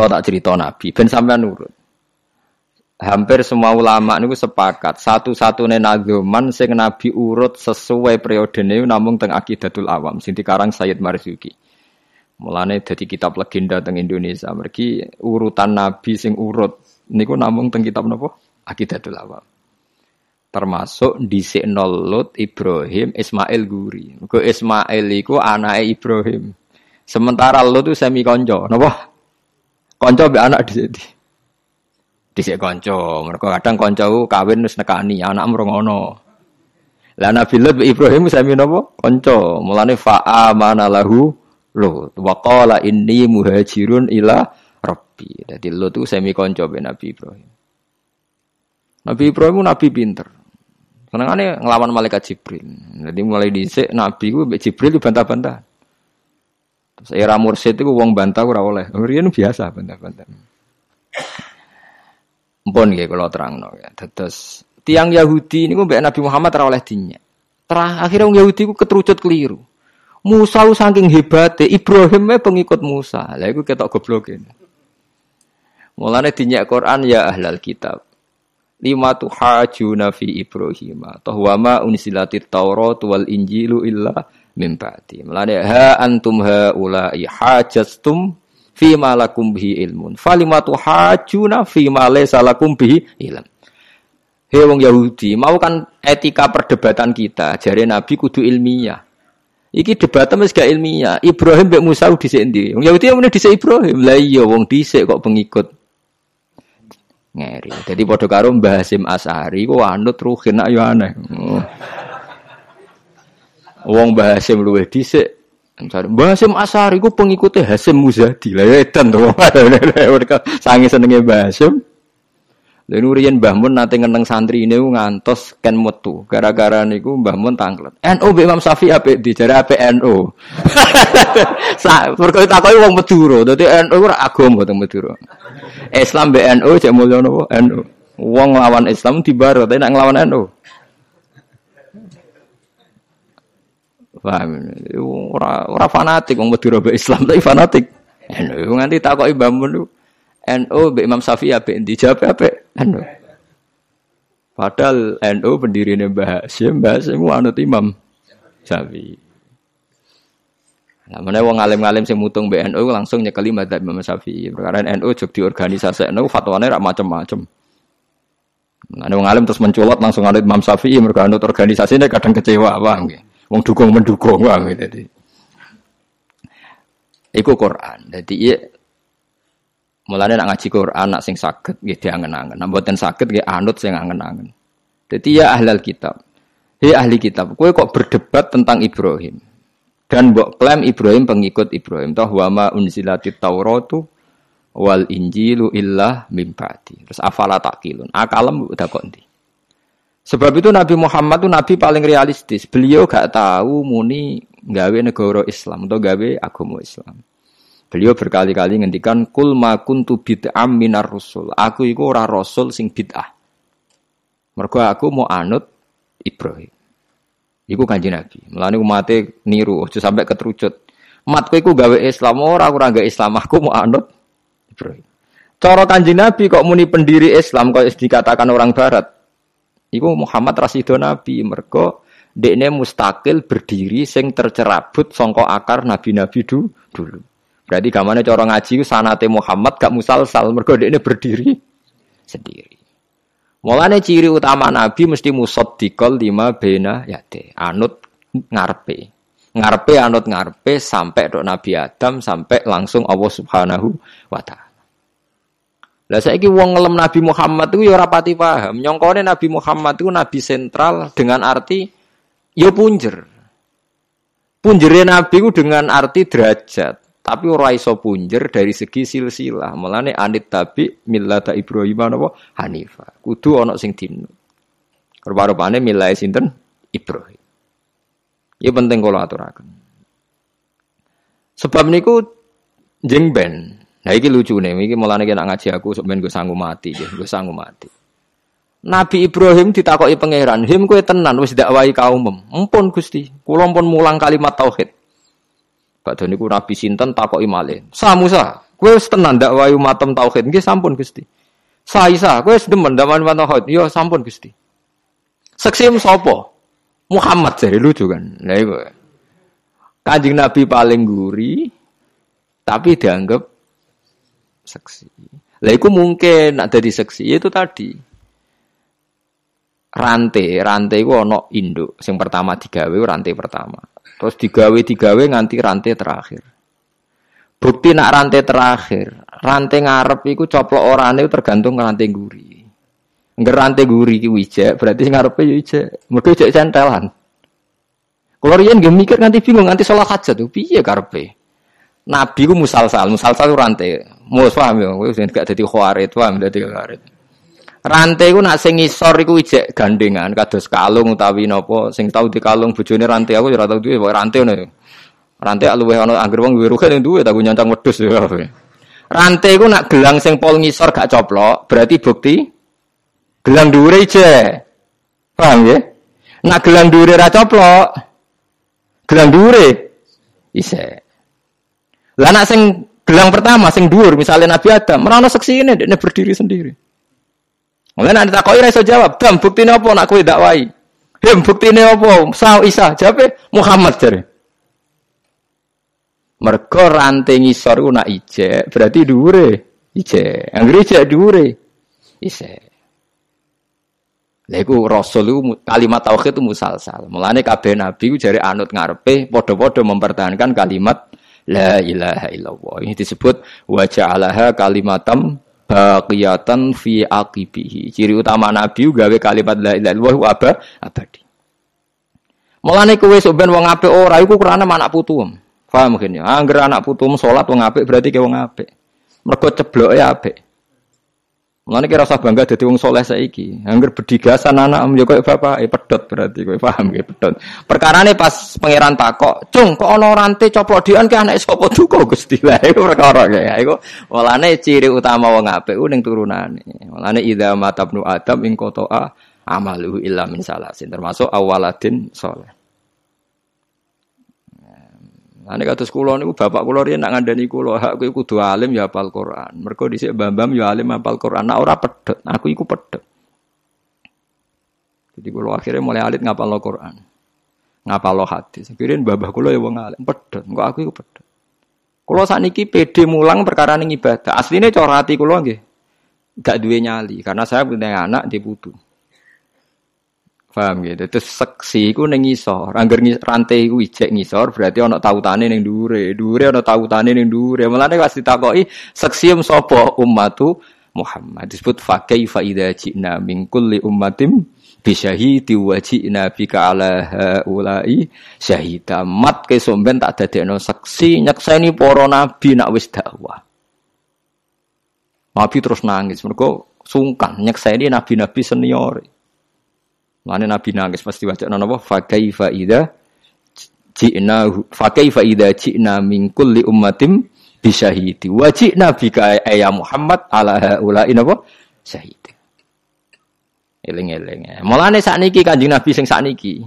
Kalau tak cerita Nabi, ben sampean nurut. Hampir semua ulama niku sepakat satu-satunya nagoman sing Nabi urut sesuai periode ini namun teng akidatul awam sing dikarang Sayyid Marzuki. Mulane dadi kitab legenda teng Indonesia. Mergi urutan Nabi sing urut niku namung teng kitab napa? Akidatul awam. Termasuk di Lut Ibrahim Ismail Guri. Mergo Ismail iku anake Ibrahim. Sementara Lut itu semi konco, napa? Konco be anak di sini dhisik kanca. Mergo kadang kanca kawin wis nekani anak mrongono. Lah Nabi Lut Ibrahim sami napa? Kanca. Mulane fa'amana lahu Lut. Wa qala inni muhajirun ila rabbi. Dadi Lut itu sami kanca be Nabi Ibrahim. Nabi Ibrahim nabi pinter. Senengane ngelawan malaikat Jibril. Jadi mulai dhisik nabi ku Jibril bantah-bantah. Era mursid itu wong bantah ora oleh. Riyen biasa bantah-bantah. Mpun nggih kula terangno ya. Terus tiang Yahudi niku mbek Nabi Muhammad ora oleh dinya. Terah akhirnya wong Yahudi ku keterucut keliru. Musa saking hebate Ibrahim pengikut Musa. Lah iku ketok gobloke. Mulane dinyak Quran ya ahlal kitab. Lima tuhajuna fi Ibrahim. Tahwama unsilatit Taurat wal Injilu illa min ba'di. Mulane ha antum haula'i hajastum fi malakum bihi ilmun. Falimatu hajuna fi ma laysa lakum bihi ilm. Hei wong Yahudi, mau kan etika perdebatan kita, jari Nabi kudu ilmiah. Iki debatnya wis gak ilmiah. Ibrahim mbek Musa dhisik endi? Wong Yahudi yang dhisik Ibrahim. Lah iya wong dhisik kok pengikut. Ngeri. Jadi padha karo Mbah Asari ku anut ruhin ayo. Wong Mbah Hasim luwih dhisik Asari ku pengikutnya Hasim Muzadi lah ya edan to. Mereka sangi senenge Mbah Hasim. Lalu nurian Mbah Mun nate ngeneng santri ini ngantos ken metu. Gara-gara niku Mbah Mun tangklet. NU be Imam Syafi'i apik dijare apik NU. Perkara takoki wong Madura. Dadi NU ora agama teng Madura. Islam be NU cek mulya NU. Wong lawan Islam dibaro tapi nek nglawan NU. Paham? Ora ora fanatik wong Madura mbek Islam tapi fanatik. NU nganti takoki Mbah Mun NU mbek Imam Syafi'i apik endi jawab apik NU. Padahal NU pendirine Mbah Hasyim, Mbah Hasyim anut Imam Syafi'i. Nah, mana wong alim-alim sing mutung BNU langsung nyekeli madzhab Imam Syafi'i. Perkara NU jog NU fatwane rak macam-macam. Nah, wong alim terus menculot langsung anut Imam Syafi'i mergo anut organisasinya kadang kecewa, paham nggih. Wong dukung mendukung paham Jadi Iku Quran. Jadi iya mulane nak ngaji Quran nak sing saged nggih diangen-angen. Nak saged nggih anut sing angen-angen. Jadi ya ahlal kitab. Hei ahli kitab, kowe kok berdebat tentang Ibrahim. Dan mbok klaim Ibrahim pengikut Ibrahim. Toh wama unzilatit Tauratu wal Injilu illa mim Terus afala takilun. Akalem udah kok? Sebab itu Nabi Muhammad itu Nabi paling realistis. Beliau gak tahu muni gawe negara Islam atau gawe agama Islam. Beliau berkali-kali ngendikan kul ma kuntu bid'am minar rusul. Aku iku ora rasul sing bid'ah. Mergo aku mau anut Ibrahim. Iku kanji Nabi. Mulane umate niru aja sampai keterucut. Matku iku gawe Islam ora ora gawe Islam aku mau anut Ibrahim. Cara kanji Nabi kok muni pendiri Islam kok dikatakan orang barat. Iku Muhammad Rasido Nabi mergo dekne mustakil berdiri sing tercerabut songko akar nabi-nabi du, dulu. Berarti gamane cara ngaji sanate Muhammad gak musalsal mergo dekne berdiri sendiri. Mulane ciri utama nabi mesti musaddiqal lima bena yate, anut ngarepe. Ngarepe anut ngarepe sampai dok Nabi Adam sampai langsung Allah Subhanahu wa taala. Lah saiki wong ngelem Nabi Muhammad itu ya ora pati paham. Nyongkone Nabi Muhammad itu nabi sentral dengan arti ya punjer. Punjere Nabi itu dengan arti derajat, tapi ora iso punjer dari segi silsilah. Mulane anit tabi millata Ibrahim napa Hanifa. Kudu ana sing dinut. Rupa-rupane milai sinten Ibrahim. Ya penting kalau aturaken. Sebab niku jeng ben Nah iki lucu nih, iki mulane kena ngaji aku sebenarnya gue sanggup mati, gue sanggup mati. Nabi Ibrahim ditakoki pangeran, "Him kowe tenan wis dakwahi kaum Empun Gusti, kula pun mulang kalimat tauhid." Badhe niku Nabi sinten takoki malih. Sa Musa, Kowe wis tenan ndak wayu matem tauhid nggih sampun Gusti. Saisa, kowe wis demen ndak wayu matem tauhid. Yo sampun Gusti. Seksim sapa? Muhammad jadi lucu kan. Lah iku. Kanjeng Nabi paling guri tapi dianggap seksi. Lah iku mungkin nak dadi seksi itu tadi. Rantai, rantai ku ono induk. Sing pertama digawe rantai pertama. Terus digawe digawe nganti rantai terakhir. Bukti nak rantai terakhir, rantai ngarep iku coplok orane tergantung rantai guri. Rantai guri ki wijek, berarti ngarepe yo wijek. Mergo centelan. Kalau riyen nggak mikir nganti bingung nganti sholat hajat tuh piye karepe. Nabi ku musalsal, musalsal itu rantai. Mau paham ya, kowe gak dadi khawarit, paham dadi khawarit. Rantai ku nak sing ngisor iku ijek gandengan kados kalung utawi napa sing tau di kalung bojone rantai aku ora tau duwe rantai ngono. Rantai luweh ana anggere wong duwe rugen duwe tak nyancang wedhus ya. Rantai ku nak gelang sing pol ngisor gak coplok, berarti bukti gelang dhuwure ije. Paham ya? Nak gelang dhuwure ra coplok, gelang dhuwure ise. Lah nak sing gelang pertama sing dhuwur misalnya Nabi Adam, merana seksi ini dia berdiri sendiri. Nanti tak ra iso jawab, "Dam, buktine apa nak kowe dakwai?" Hem buktine apa? Sa Isa, jape Muhammad jare. Mergo rantai ngisor ku nak ijek, berarti dhuwure ijek. Anggere ijek dhuwure ise. Lha rasul iku kalimat tauhid itu musalsal. Mulane kabeh nabi ku anut ngarepe padha-padha mempertahankan kalimat la ilaha illallah. Ini disebut wa ja'alaha kalimatam baqiyatan fi aqibihi. Ciri utama nabi gawe kalimat la ilaha illallah apa abadi. Mulane kowe sok ben wong apik ora iku kurane anak putuem. Paham mungkin ya? Angger anak putum sholat wong apik berarti ke wong apik. Mergo cebloke apik. Mulane kira usah bangga dadi wong soleh saiki. Angger bedigasan anak yo koyo bapak, eh pedot berarti kowe paham nggih pedot. Perkarane pas pangeran takok, "Cung, kok ana rante coplok dian ke anak sapa duka Gusti?" Lah iku perkara ya. Iku mulane ciri utama wong apik ku ning turunane. Mulane idza matabnu adam ing qata'a amaluhu illa min salasin termasuk awaladin soleh. Ane kados kula niku bapak kula riyen nak ngandani kula, hak kowe kudu alim ya hafal Quran. Mergo dhisik Bambam ya alim hafal Quran. Nak ora pedhet, aku iku pedhet. Jadi kula akhirnya mulai alit ngapal Quran. Ngapal hadis. Kirin babah kula ya wong alim, pedhet. Engko aku iku pedhet. Kula sakniki PD mulang perkara ning ibadah. Asline cara ati nggih gak duwe nyali karena saya punya anak di putu. Paham gitu. Terus seksi iku ning ngisor. Angger rantai iku ijek ngisor berarti ana tautane ning dhuwure. Dhuwure ana tautane ning dhuwure. Mulane pas ditakoki seksi sapa ummatu Muhammad. Disebut fa kaifa idza ji'na min kulli ummatin syahidi wa ji'na bika ala haula'i syahida. Mat ke somben tak dadekno seksi nyekseni para nabi nak wis dakwah. Nabi terus nangis mergo sungkan nyekseni nabi-nabi senior. Mana Nabi nangis pasti baca napa fa kaifa idza ji'na fa kaifa idza ji'na min kulli ummatin bi syahidi wa ji'na bika ya Muhammad ala haula'i napa syahid. Eling-eling. Mulane sakniki Kanjeng Nabi sing sakniki.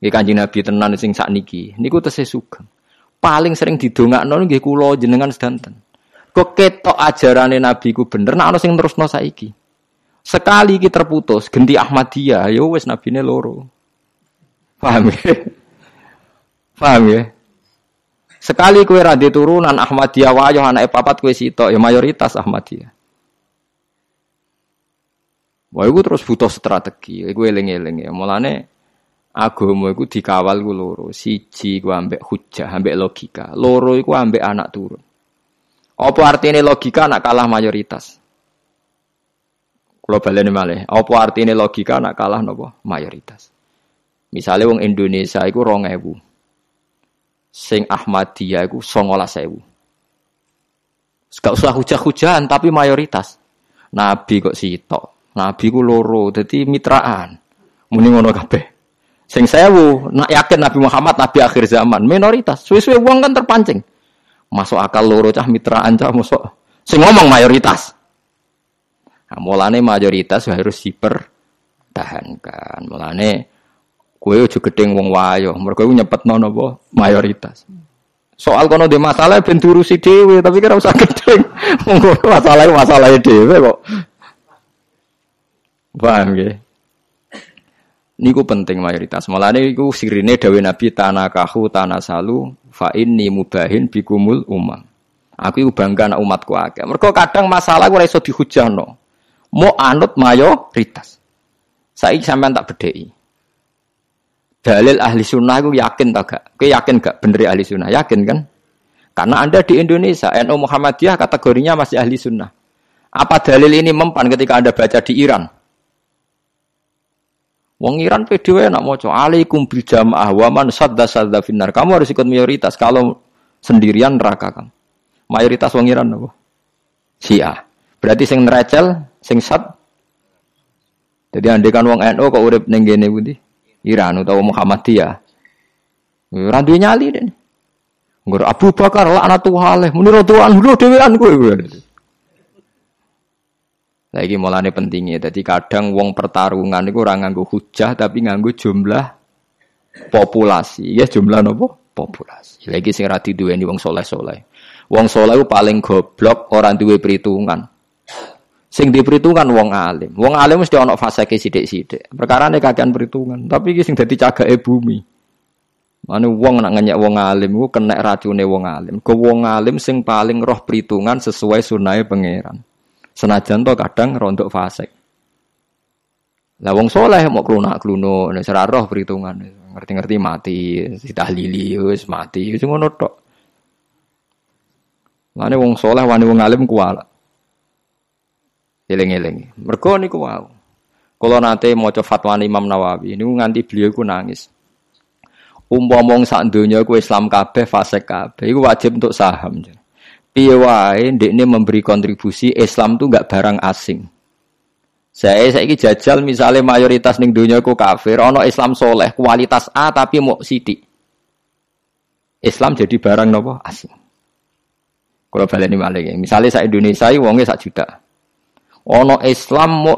Nggih Kanjeng Nabi tenan sing sakniki. Niku tesih sugeng. Paling sering didongakno nggih kula jenengan sedanten. Kok ketok ajarane Nabi ku bener nek ana sing terusno saiki. Sekali kita terputus, ganti Ahmadiyah, ya wes nabine loro. Paham ya? Paham ya? Sekali kue radhi turunan Ahmadiyah wayo anak papat kue sitok, ya mayoritas Ahmadiyah. Wah, itu terus butuh strategi. Iku eling-eling ya. Mulane agama iku dikawal ku loro. Siji ku ambek hujah, ambek logika. Loro iku ambek anak turun. Apa artinya logika nak kalah mayoritas? Kalau baleni malih, apa artinya logika nak kalah nopo mayoritas. Misalnya wong Indonesia iku ewu, Sing Ahmadiyah iku ewu. Gak usah hujah-hujahan tapi mayoritas. Nabi kok sitok. Nabi ku loro, jadi mitraan. Muni ngono kabeh. Sing sewu, nak yakin Nabi Muhammad Nabi akhir zaman, minoritas. Suwe-suwe wong kan terpancing. Masuk akal loro cah mitraan cah masuk. Sing ngomong mayoritas. Nah, mulane mayoritas harus dipertahankan. Mulane kue udah gedeng wong wayo, mereka nyepet nono mayoritas. Soal kono de masalah ben diurusi dhewe, tapi kira usah gedeng. masalah masalah dhewe kok. Paham ya? Niku penting mayoritas. Malah niku sirine dawe Nabi tanakahu tanasalu fa inni mubahin bikumul umam. Aku bangga anak umatku akeh. Mergo kadang masalah ora iso dihujano. Mau anut mayoritas. Saiki sampean tak bedheki. Dalil ahli sunnah aku yakin tak gak? Kowe yakin gak bener ahli sunnah? Yakin kan? Karena Anda di Indonesia, NU Muhammadiyah kategorinya masih ahli sunnah. Apa dalil ini mempan ketika Anda baca di Iran? Wong Iran PDW nak mau alaikum bil jamaah wa man sadda sadda finnar. Kamu harus ikut mayoritas. Kalau sendirian neraka kamu. Mayoritas wong Iran apa? Syiah. Berarti sing nerecel, sing sad. Jadi andai kan wong NU kok urip ning kene pundi? Iran utawa Muhammadiyah. Ora duwe nyali den. Nggur Abu Bakar laknatullah muni radhiyallahu anhu dhewean kowe. Lagi mulane pentingnya. Jadi kadang wong pertarungan itu orang nganggu hujah tapi nganggu jumlah populasi. Ya jumlah nopo populasi. Lagi sing rati dua ini wong soleh soleh. Wong soleh paling goblok orang duwe perhitungan. Sing diperhitungkan wong alim. Wong alim mesti ana faseke sithik-sithik. Perkarane kakean perhitungan, tapi iki sing dadi cagake bumi. Mane wong nak ngenyek wong alim ku kena racune wong alim. Ke wong alim sing paling roh perhitungan sesuai sunahe pangeran. Senajan to kadang rontok fasik. Lah wong soleh mau klunak-kluno, nek ora roh perhitungan. Ngerti-ngerti mati, ditahlili wis mati, wis ngono tok. Mane wong soleh wani wong alim kuwala. Eling-eling. Mergo niku wau. Kula nate maca fatwa Imam Nawawi niku nganti beliau iku nangis. Umpama sak donya ku Islam kabeh fasik kabeh iku wajib untuk saham. Piye wae ndekne memberi kontribusi Islam tuh enggak barang asing. Saya saiki jajal misalnya mayoritas ning donya ku kafir, ana Islam soleh kualitas A tapi mau sidik. Islam jadi barang nopo asing. Kalau baleni malih, misalnya saya Indonesia wonge sak juta. Ono Islam mau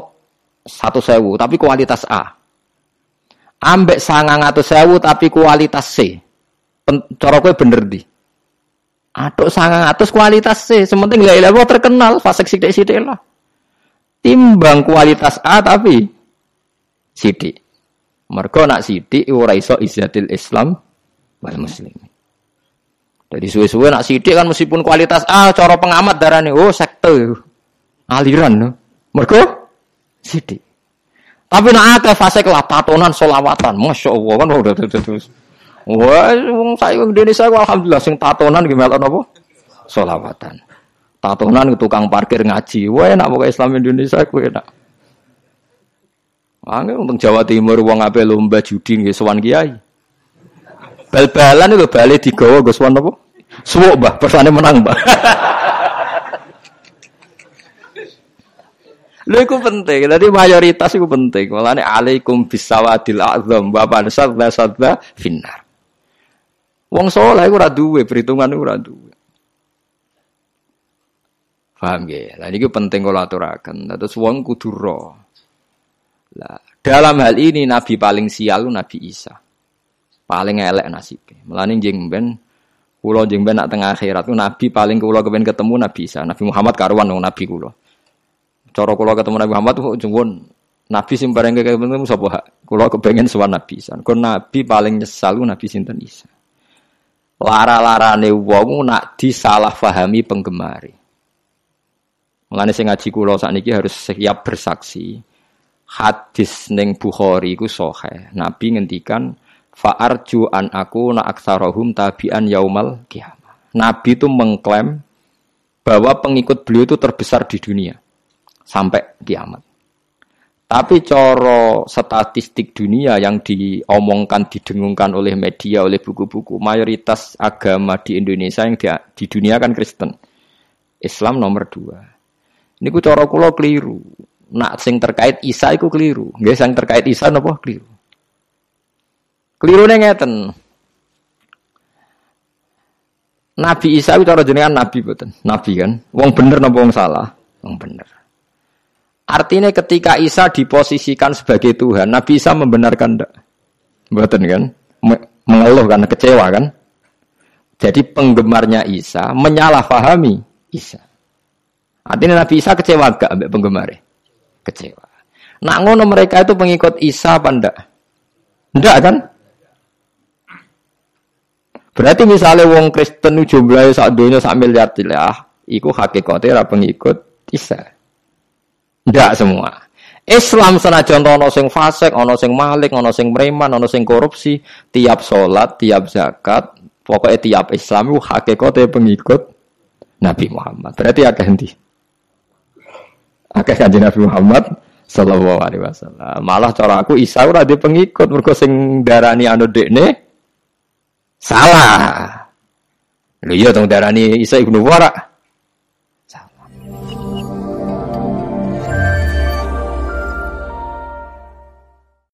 satu sewu tapi kualitas A. Ambek sangang atau sewu tapi kualitas C. Cara kowe bener di. Aduh sangang atus kualitas C. Sementing la ilaha terkenal fasik sithik-sithik lah. Timbang kualitas A tapi sidik. Mergo nak sidik ora iso Islam wal muslim. Jadi suwe-suwe nak sidik kan meskipun kualitas A cara pengamat darane oh sekte aliran no. Mergo sidik. Tapi nak akeh fase lah tatonan solawatan, masya Allah kan udah terus. Wah, wong saya Indonesia alhamdulillah sing tatonan gimana apa? Solawatan. Tatonan tukang parkir ngaji. Wah enak pokoknya Islam Indonesia ku enak. Angge untuk Jawa Timur wong ape lomba judi nggih sowan kiai. Bal-balan itu balik digawa Gus Wan apa? Suwuk, Mbah, persane menang, Mbah. Lha iku penting. Dadi mayoritas iku penting. Walane alaikum bisawadil azam wa sadza sadza finnar. Wong saleh iku ora duwe perhitungan iku ora duwe. Paham ya? Lah niki penting kula aturaken. Terus wong kudu. Lah dalam hal ini nabi paling sial Nabi Isa. Paling elek nasibnya. Mulane jeng ben kula jeng ben nak tengah akhirat nabi paling kula kepen ketemu Nabi Isa. Nabi Muhammad karuan nabi kula. Cara kula ketemu Nabi Muhammad kok jengwon Nabi sing bareng ketemu sapa Kula kepengen sowan Nabi Isa. Kok Nabi paling nyesal Nabi sinten Isa. Lara-larane wong nak disalah fahami penggemari. Mulane sing ngaji kula sakniki harus siap bersaksi. Hadis ning Bukhari iku sahih. Nabi ngendikan fa'arju an aku na aksarahum tabi'an yaumal kiamah. Nabi itu mengklaim bahwa pengikut beliau itu terbesar di dunia sampai kiamat. Tapi coro statistik dunia yang diomongkan, didengungkan oleh media, oleh buku-buku, mayoritas agama di Indonesia yang di, di dunia kan Kristen. Islam nomor dua. Ini ku coro kulo keliru. Nak sing terkait Isa iku keliru. Nggih sing terkait Isa napa keliru. Keliru ngeten. Nabi Isa itu cara jenengan nabi betul. Nabi kan. Wong bener napa wong salah? Wong bener. Artinya ketika Isa diposisikan sebagai Tuhan, Nabi Isa membenarkan enggak? Buatan kan? Mengeluh kan, kecewa kan? Jadi penggemarnya Isa menyalahpahami Isa. Artinya Nabi Isa kecewa gak ambek penggemar? Kecewa. Nak ngono mereka itu pengikut Isa apa ndak? Ndak kan? Berarti misalnya wong Kristen jumlahnya sak dunia sak miliar lah, iku hakikatnya pengikut Isa. Ndak semua. Islam senajan ana sing fasik, ana sing malik, ana sing preman, ana sing korupsi, tiap sholat, tiap zakat, pokoknya tiap Islam itu hakikatnya pengikut Nabi Muhammad. Berarti agak henti. Agak kanjeng Nabi Muhammad sallallahu alaihi wasallam. Malah cara aku Isa ora di pengikut mergo sing darani anu dekne salah. Lho iya tong darani Isa ibnu Wara.